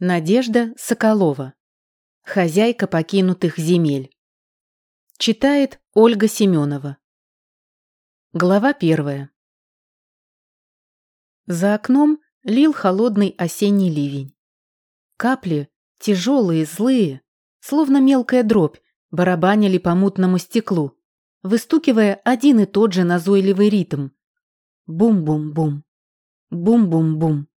Надежда Соколова. Хозяйка покинутых земель. Читает Ольга Семенова. Глава первая. За окном лил холодный осенний ливень. Капли, тяжелые, злые, словно мелкая дробь, барабанили по мутному стеклу, выстукивая один и тот же назойливый ритм. Бум-бум-бум. Бум-бум-бум.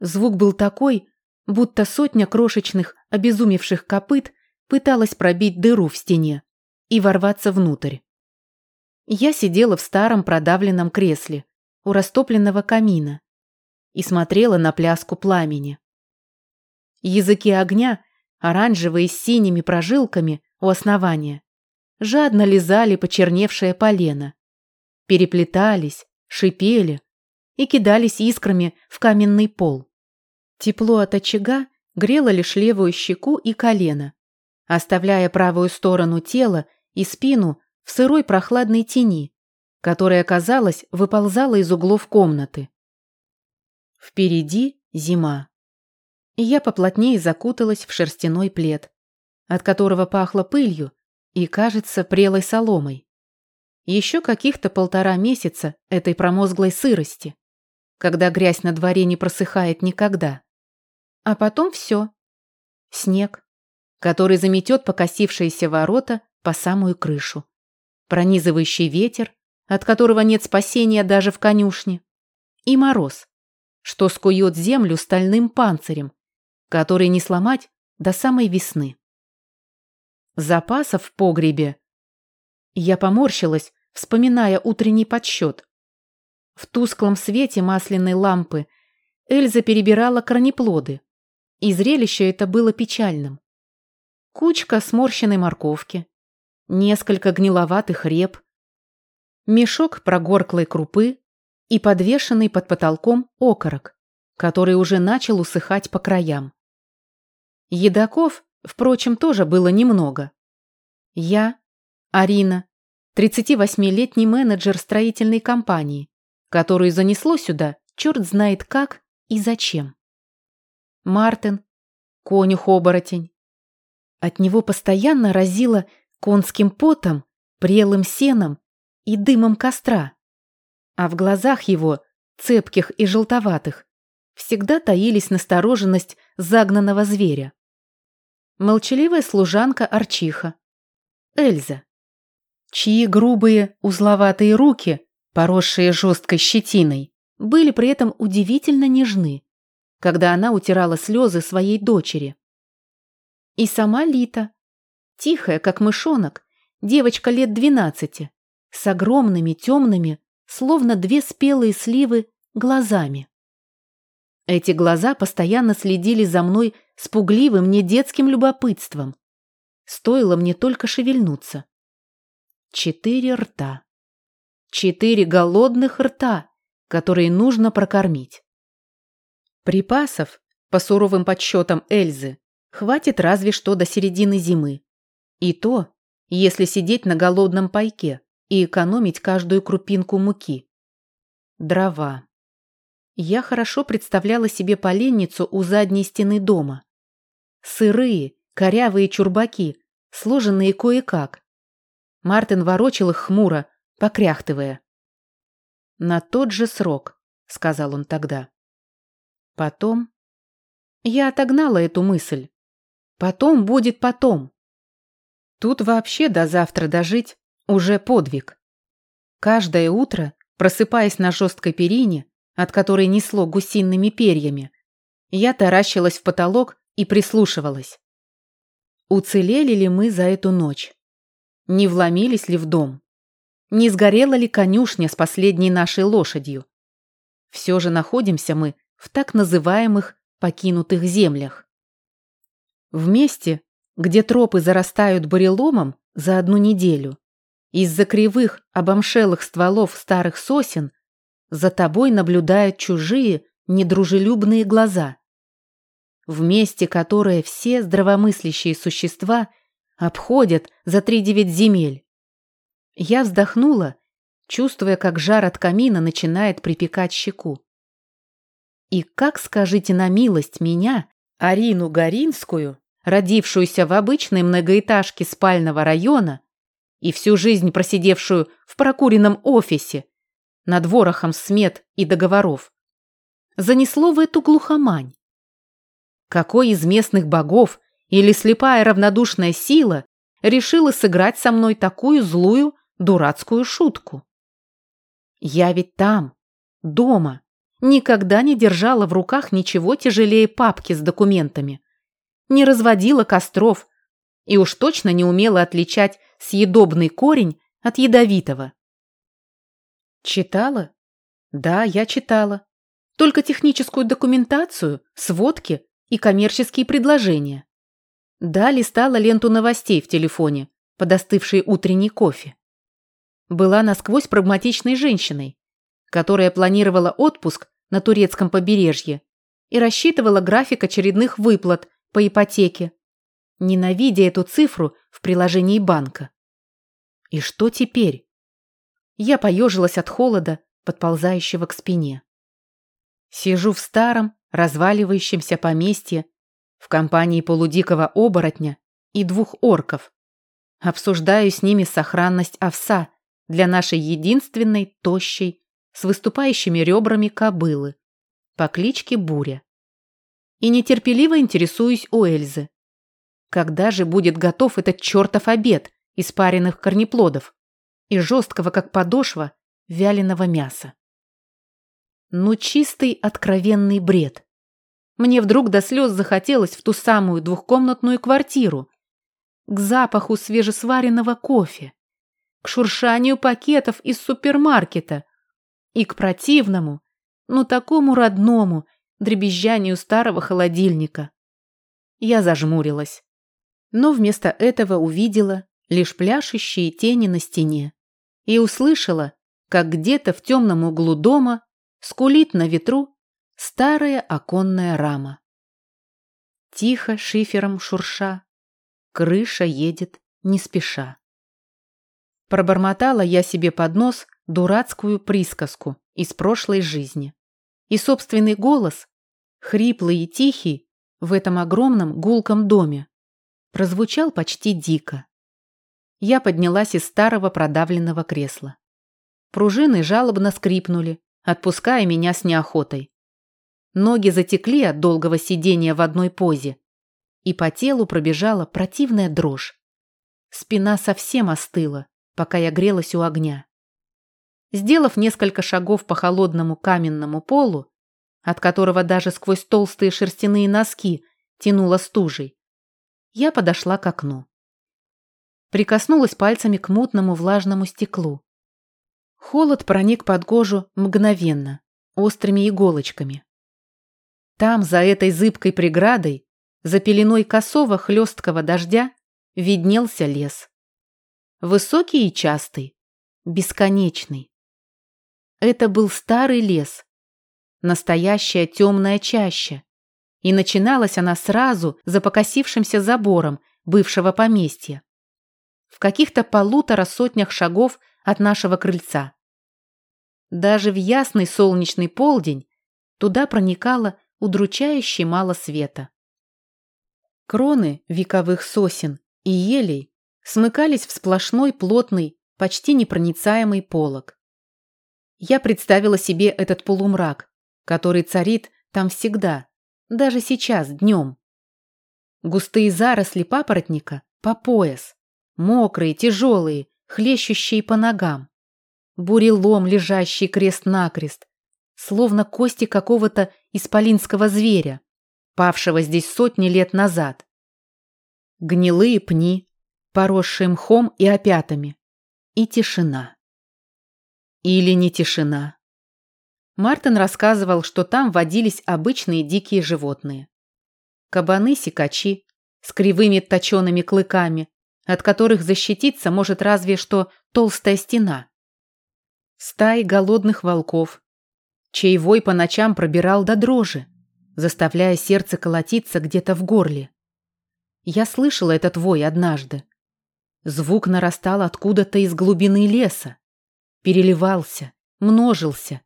Звук был такой, будто сотня крошечных, обезумевших копыт пыталась пробить дыру в стене и ворваться внутрь. Я сидела в старом продавленном кресле у растопленного камина и смотрела на пляску пламени. Языки огня, оранжевые с синими прожилками у основания, жадно лизали почерневшее полено, переплетались, шипели и кидались искрами в каменный пол. Тепло от очага грело лишь левую щеку и колено, оставляя правую сторону тела и спину в сырой прохладной тени, которая, казалось, выползала из углов комнаты. Впереди зима. Я поплотнее закуталась в шерстяной плед, от которого пахло пылью и, кажется, прелой соломой. Еще каких-то полтора месяца этой промозглой сырости, когда грязь на дворе не просыхает никогда. А потом все. Снег, который заметет покосившиеся ворота по самую крышу. Пронизывающий ветер, от которого нет спасения даже в конюшне. И мороз, что скует землю стальным панцирем, который не сломать до самой весны. Запасов в погребе. Я поморщилась, вспоминая утренний подсчет. В тусклом свете масляной лампы Эльза перебирала корнеплоды, и зрелище это было печальным. Кучка сморщенной морковки, несколько гниловатых реп, мешок прогорклой крупы и подвешенный под потолком окорок, который уже начал усыхать по краям. Едоков, впрочем, тоже было немного. Я, Арина, 38-летний менеджер строительной компании, которую занесло сюда черт знает как и зачем. Мартин, конюх-оборотень. От него постоянно разило конским потом, прелым сеном и дымом костра. А в глазах его, цепких и желтоватых, всегда таились настороженность загнанного зверя. Молчаливая служанка Арчиха. Эльза. Чьи грубые, узловатые руки, поросшие жесткой щетиной, были при этом удивительно нежны когда она утирала слезы своей дочери. И сама Лита, тихая, как мышонок, девочка лет двенадцати, с огромными темными, словно две спелые сливы, глазами. Эти глаза постоянно следили за мной с пугливым, недетским любопытством. Стоило мне только шевельнуться. Четыре рта. Четыре голодных рта, которые нужно прокормить. Припасов, по суровым подсчетам Эльзы, хватит разве что до середины зимы. И то, если сидеть на голодном пайке и экономить каждую крупинку муки. Дрова. Я хорошо представляла себе поленницу у задней стены дома. Сырые, корявые чурбаки, сложенные кое-как. Мартин ворочил их хмуро, покряхтывая. «На тот же срок», — сказал он тогда. Потом... Я отогнала эту мысль. Потом будет потом. Тут вообще до завтра дожить уже подвиг. Каждое утро, просыпаясь на жесткой перине, от которой несло гусиными перьями, я таращилась в потолок и прислушивалась. Уцелели ли мы за эту ночь? Не вломились ли в дом? Не сгорела ли конюшня с последней нашей лошадью? Все же находимся мы в так называемых покинутых землях. В месте, где тропы зарастают буреломом за одну неделю, из-за кривых, обомшелых стволов старых сосен за тобой наблюдают чужие, недружелюбные глаза. В месте, которое все здравомыслящие существа обходят за три девять земель. Я вздохнула, чувствуя, как жар от камина начинает припекать щеку. И как, скажите на милость, меня Арину Горинскую, родившуюся в обычной многоэтажке спального района и всю жизнь просидевшую в прокуренном офисе, над ворохом смет и договоров, занесло в эту глухомань. Какой из местных богов или слепая равнодушная сила решила сыграть со мной такую злую, дурацкую шутку? Я ведь там, дома, никогда не держала в руках ничего тяжелее папки с документами, не разводила костров и уж точно не умела отличать съедобный корень от ядовитого. Читала? Да, я читала. Только техническую документацию, сводки и коммерческие предложения. Да, листала ленту новостей в телефоне, подостывший утренний кофе. Была насквозь прагматичной женщиной, которая планировала отпуск на турецком побережье и рассчитывала график очередных выплат по ипотеке, ненавидя эту цифру в приложении банка. И что теперь? Я поежилась от холода, подползающего к спине. Сижу в старом, разваливающемся поместье в компании полудикого оборотня и двух орков. Обсуждаю с ними сохранность овса для нашей единственной тощей, с выступающими ребрами кобылы по кличке Буря. И нетерпеливо интересуюсь у Эльзы. Когда же будет готов этот чертов обед из пареных корнеплодов и жесткого, как подошва, вяленого мяса? Ну, чистый откровенный бред. Мне вдруг до слез захотелось в ту самую двухкомнатную квартиру, к запаху свежесваренного кофе, к шуршанию пакетов из супермаркета и к противному, но такому родному дребезжанию старого холодильника. Я зажмурилась, но вместо этого увидела лишь пляшущие тени на стене и услышала, как где-то в темном углу дома скулит на ветру старая оконная рама. Тихо шифером шурша, крыша едет не спеша. Пробормотала я себе под нос дурацкую присказку из прошлой жизни. И собственный голос, хриплый и тихий, в этом огромном гулком доме, прозвучал почти дико. Я поднялась из старого продавленного кресла. Пружины жалобно скрипнули, отпуская меня с неохотой. Ноги затекли от долгого сидения в одной позе, и по телу пробежала противная дрожь. Спина совсем остыла, пока я грелась у огня. Сделав несколько шагов по холодному каменному полу, от которого даже сквозь толстые шерстяные носки тянуло стужей, я подошла к окну. Прикоснулась пальцами к мутному влажному стеклу. Холод проник под кожу мгновенно, острыми иголочками. Там, за этой зыбкой преградой, за пеленой косого хлесткого дождя, виднелся лес. Высокий и частый, бесконечный. Это был старый лес, настоящая темная чаща, и начиналась она сразу за покосившимся забором бывшего поместья. В каких-то полутора сотнях шагов от нашего крыльца. Даже в ясный солнечный полдень туда проникало удручающе мало света. Кроны вековых сосен и елей смыкались в сплошной плотный, почти непроницаемый полог. Я представила себе этот полумрак, который царит там всегда, даже сейчас, днем. Густые заросли папоротника по пояс, мокрые, тяжелые, хлещущие по ногам. Бурелом, лежащий крест-накрест, словно кости какого-то исполинского зверя, павшего здесь сотни лет назад. Гнилые пни, поросшие мхом и опятами. И тишина. Или не тишина. Мартин рассказывал, что там водились обычные дикие животные. Кабаны-сикачи с кривыми точеными клыками, от которых защититься может разве что толстая стена. Стаи голодных волков, чей вой по ночам пробирал до дрожи, заставляя сердце колотиться где-то в горле. Я слышала этот вой однажды. Звук нарастал откуда-то из глубины леса, переливался, множился.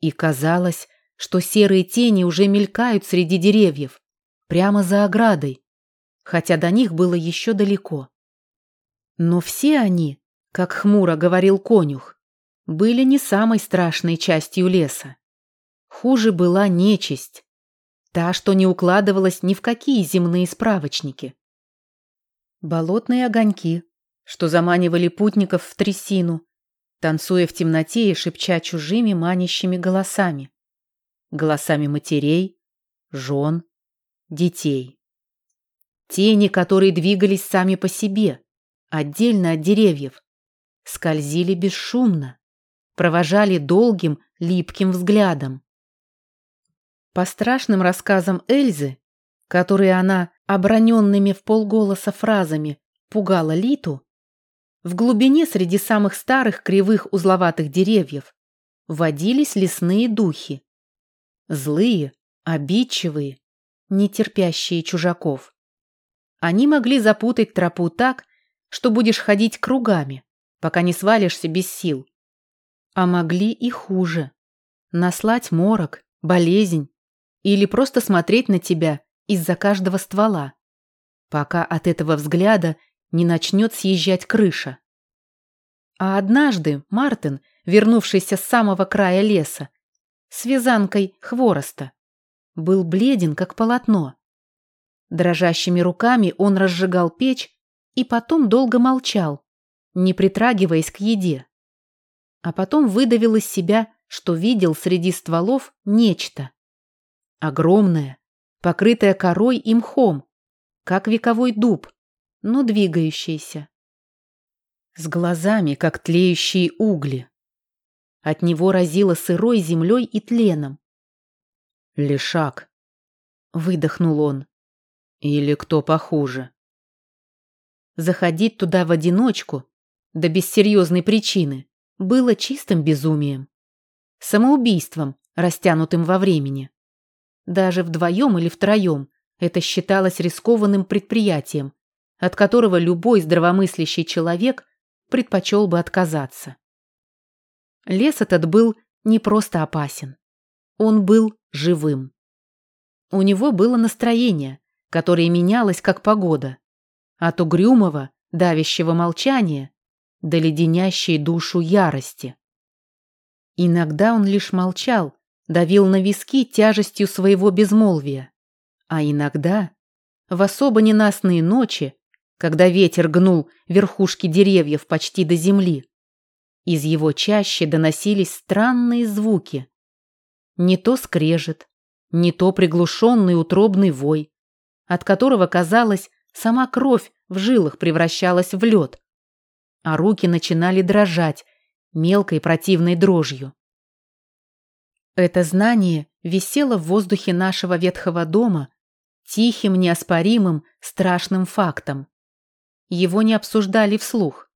И казалось, что серые тени уже мелькают среди деревьев, прямо за оградой, хотя до них было еще далеко. Но все они, как хмуро говорил конюх, были не самой страшной частью леса. Хуже была нечисть, та, что не укладывалась ни в какие земные справочники. Болотные огоньки, что заманивали путников в трясину, танцуя в темноте и шепча чужими манящими голосами. Голосами матерей, жен, детей. Тени, которые двигались сами по себе, отдельно от деревьев, скользили бесшумно, провожали долгим, липким взглядом. По страшным рассказам Эльзы, которые она оброненными в полголоса фразами пугала Литу, в глубине среди самых старых кривых узловатых деревьев водились лесные духи. Злые, обидчивые, нетерпящие чужаков. Они могли запутать тропу так, что будешь ходить кругами, пока не свалишься без сил. А могли и хуже. Наслать морок, болезнь или просто смотреть на тебя из-за каждого ствола, пока от этого взгляда не начнет съезжать крыша. А однажды Мартин, вернувшийся с самого края леса, с вязанкой хвороста, был бледен, как полотно. Дрожащими руками он разжигал печь и потом долго молчал, не притрагиваясь к еде. А потом выдавил из себя, что видел среди стволов нечто. Огромное, покрытое корой и мхом, как вековой дуб, но двигающееся. С глазами, как тлеющие угли. От него разило сырой землей и тленом. «Лешак», — выдохнул он. «Или кто похуже?» Заходить туда в одиночку, да без серьезной причины, было чистым безумием. Самоубийством, растянутым во времени. Даже вдвоем или втроем это считалось рискованным предприятием, от которого любой здравомыслящий человек предпочел бы отказаться. Лес этот был не просто опасен. Он был живым. У него было настроение, которое менялось как погода. От угрюмого, давящего молчания до леденящей душу ярости. Иногда он лишь молчал, давил на виски тяжестью своего безмолвия. А иногда, в особо ненастные ночи, когда ветер гнул верхушки деревьев почти до земли, из его чаще доносились странные звуки. Не то скрежет, не то приглушенный утробный вой, от которого, казалось, сама кровь в жилах превращалась в лед, а руки начинали дрожать мелкой противной дрожью. Это знание висело в воздухе нашего ветхого дома тихим, неоспоримым, страшным фактом. Его не обсуждали вслух,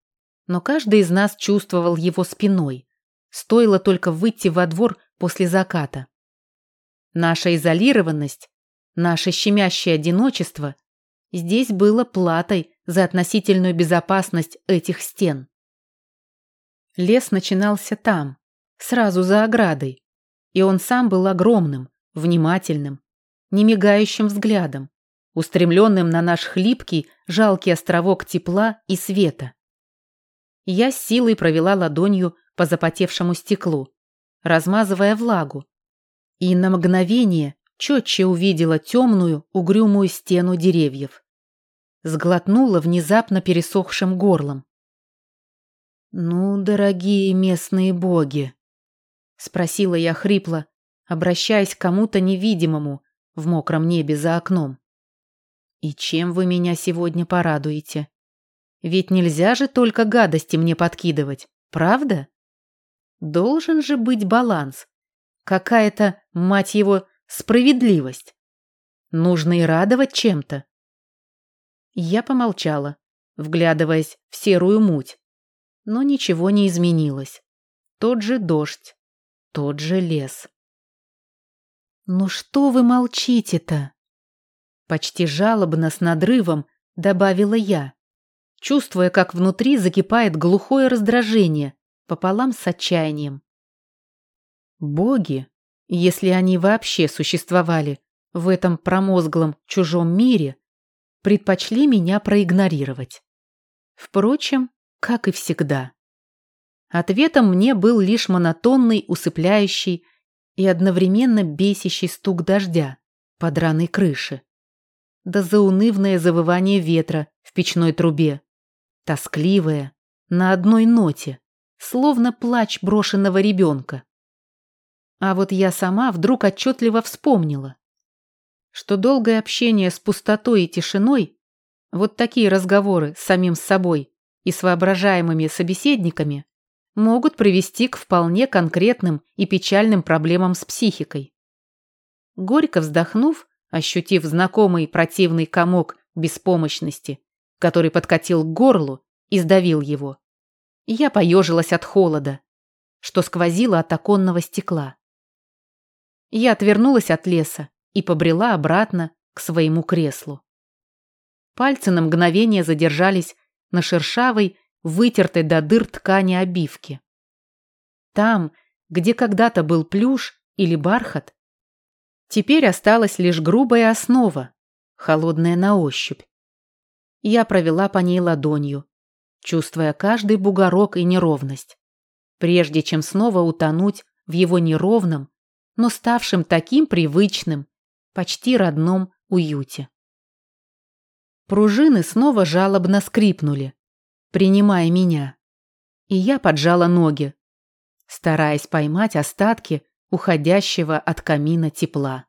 но каждый из нас чувствовал его спиной. Стоило только выйти во двор после заката. Наша изолированность, наше щемящее одиночество здесь было платой за относительную безопасность этих стен. Лес начинался там, сразу за оградой, и он сам был огромным, внимательным, немигающим взглядом, устремленным на наш хлипкий, жалкий островок тепла и света. Я с силой провела ладонью по запотевшему стеклу, размазывая влагу, и на мгновение четче увидела темную, угрюмую стену деревьев. Сглотнула внезапно пересохшим горлом. «Ну, дорогие местные боги!» — спросила я хрипло, обращаясь к кому-то невидимому в мокром небе за окном. «И чем вы меня сегодня порадуете?» Ведь нельзя же только гадости мне подкидывать, правда? Должен же быть баланс. Какая-то, мать его, справедливость. Нужно и радовать чем-то. Я помолчала, вглядываясь в серую муть. Но ничего не изменилось. Тот же дождь, тот же лес. «Ну что вы молчите-то?» Почти жалобно с надрывом добавила я чувствуя, как внутри закипает глухое раздражение пополам с отчаянием. Боги, если они вообще существовали, в этом промозглом чужом мире предпочли меня проигнорировать. Впрочем, как и всегда. Ответом мне был лишь монотонный, усыпляющий и одновременно бесящий стук дождя под раной крыши. Да заунывное завывание ветра в печной трубе. Тоскливое, на одной ноте, словно плач брошенного ребенка. А вот я сама вдруг отчетливо вспомнила, что долгое общение с пустотой и тишиной, вот такие разговоры с самим собой и с воображаемыми собеседниками, могут привести к вполне конкретным и печальным проблемам с психикой. Горько вздохнув, ощутив знакомый противный комок беспомощности, который подкатил к горлу и сдавил его, я поежилась от холода, что сквозило от оконного стекла. Я отвернулась от леса и побрела обратно к своему креслу. Пальцы на мгновение задержались на шершавой, вытертой до дыр ткани обивки. Там, где когда-то был плюш или бархат, теперь осталась лишь грубая основа, холодная на ощупь. Я провела по ней ладонью, чувствуя каждый бугорок и неровность, прежде чем снова утонуть в его неровном, но ставшем таким привычным, почти родном уюте. Пружины снова жалобно скрипнули, принимая меня, и я поджала ноги, стараясь поймать остатки уходящего от камина тепла.